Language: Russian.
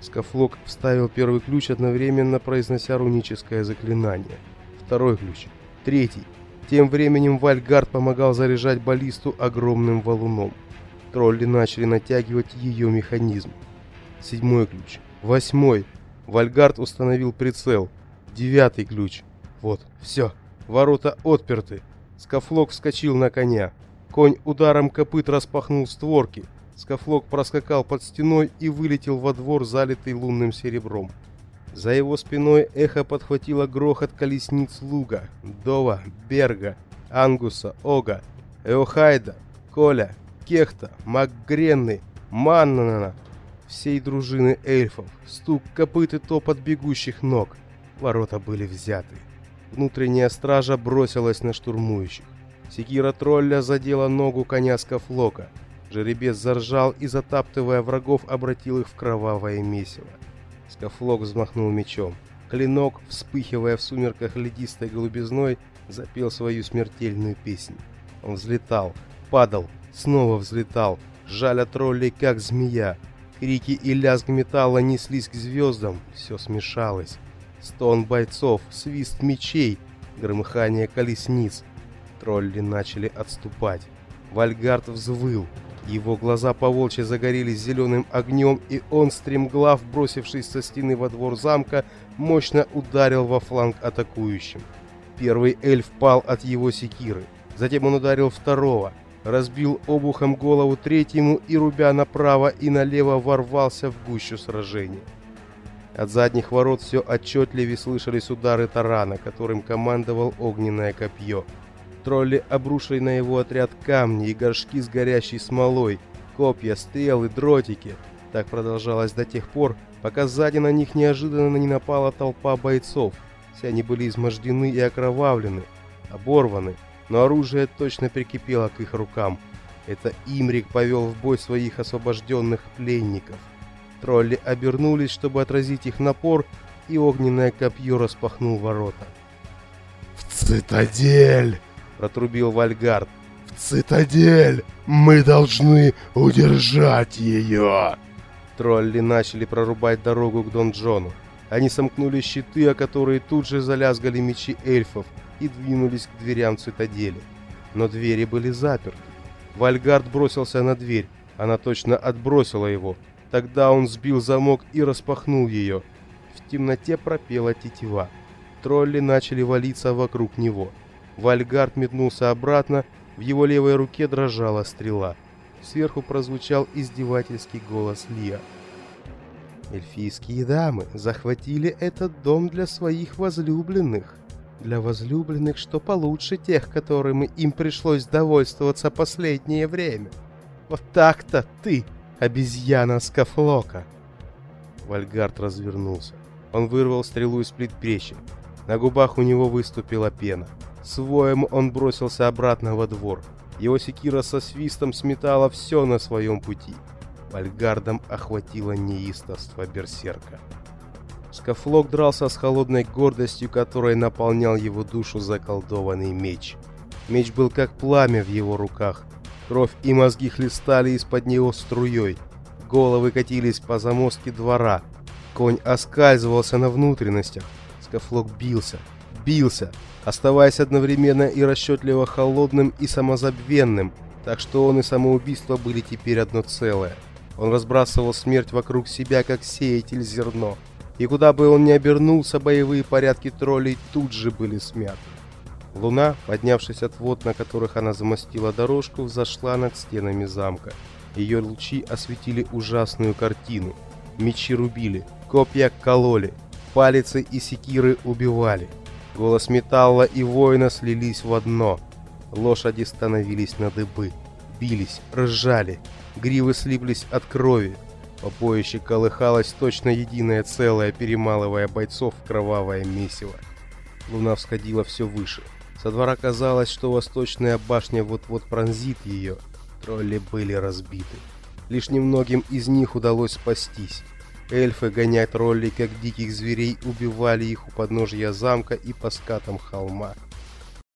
Скафлок вставил первый ключ, одновременно произнося руническое заклинание. Второй ключ. Третий. Тем временем Вальгард помогал заряжать баллисту огромным валуном. Тролли начали натягивать ее механизм. Седьмой ключ. Восьмой. Вальгард установил прицел. Девятый ключ. Вот, все. Ворота отперты. Скафлок вскочил на коня. Конь ударом копыт распахнул створки. Скафлок проскакал под стеной и вылетел во двор, залитый лунным серебром. За его спиной эхо подхватило грохот колесниц Луга, Дова, Берга, Ангуса, Ога, Эохайда, Коля, Кехта, Макгренны, Маннана, всей дружины эльфов, стук копыт и топот бегущих ног. Ворота были взяты. Внутренняя стража бросилась на штурмующих. Секира тролля задела ногу коня Скафлока. Жеребец заржал и, затаптывая врагов, обратил их в кровавое месиво. Скафлок взмахнул мечом. Клинок, вспыхивая в сумерках ледистой голубизной, запел свою смертельную песнь. Он взлетал, падал, снова взлетал, жаля троллей, как змея. Крики и лязг металла неслись к звездам, все смешалось. Стон бойцов, свист мечей, громыхание колесниц. Тролли начали отступать. Вальгард взвыл. Его глаза поволчьи загорелись зеленым огнем, и он, стремглав, бросившись со стены во двор замка, мощно ударил во фланг атакующим. Первый эльф пал от его секиры. Затем он ударил второго, разбил обухом голову третьему и, рубя направо и налево, ворвался в гущу сражения. От задних ворот все отчетливее слышались удары тарана, которым командовал огненное копье. Тролли обрушили на его отряд камни и горшки с горящей смолой, копья, стрелы, дротики. Так продолжалось до тех пор, пока сзади на них неожиданно не напала толпа бойцов. Все они были измождены и окровавлены, оборваны, но оружие точно прикипело к их рукам. Это Имрик повел в бой своих освобожденных пленников. Тролли обернулись, чтобы отразить их напор, и огненное копье распахнул ворота. «В цитадель!» — протрубил Вальгард. «В цитадель! Мы должны удержать ее!» Тролли начали прорубать дорогу к донжону. Они сомкнули щиты, о которые тут же залязгали мечи эльфов, и двинулись к дверям цитадели. Но двери были заперты. Вальгард бросился на дверь. Она точно отбросила его, Тогда он сбил замок и распахнул ее. В темноте пропела тетива. Тролли начали валиться вокруг него. Вальгард метнулся обратно, в его левой руке дрожала стрела. Сверху прозвучал издевательский голос Лия. Эльфийские дамы захватили этот дом для своих возлюбленных. Для возлюбленных, что получше тех, которыми им пришлось довольствоваться последнее время. Вот так-то ты, Обезьяна Скафлока!» Вальгард развернулся. Он вырвал стрелу из предплечья. На губах у него выступила пена. С он бросился обратно во двор. Его секира со свистом сметала все на своем пути. Вальгардом охватило неистовство берсерка. Скафлок дрался с холодной гордостью, которой наполнял его душу заколдованный меч. Меч был как пламя в его руках, Кровь и мозги хлестали из-под него струей. Головы катились по замостке двора. Конь оскальзывался на внутренностях. Скафлок бился, бился, оставаясь одновременно и расчетливо холодным и самозабвенным, так что он и самоубийство были теперь одно целое. Он разбрасывал смерть вокруг себя, как сеятель зерно. И куда бы он ни обернулся, боевые порядки троллей тут же были смяты. Луна, поднявшись от вод, на которых она замостила дорожку, взошла над стенами замка. Ее лучи осветили ужасную картину. Мечи рубили, копья кололи, палицы и секиры убивали. Голос металла и воина слились в одно. Лошади становились на дыбы, бились, ржали, гривы слиплись от крови. Побоище колыхалось точно единое целое, перемалывая бойцов в кровавое месиво. Луна всходила все выше. Со двора казалось, что восточная башня вот-вот пронзит ее. Тролли были разбиты. Лишь немногим из них удалось спастись. Эльфы, гоня троллей как диких зверей, убивали их у подножья замка и по скатам холма.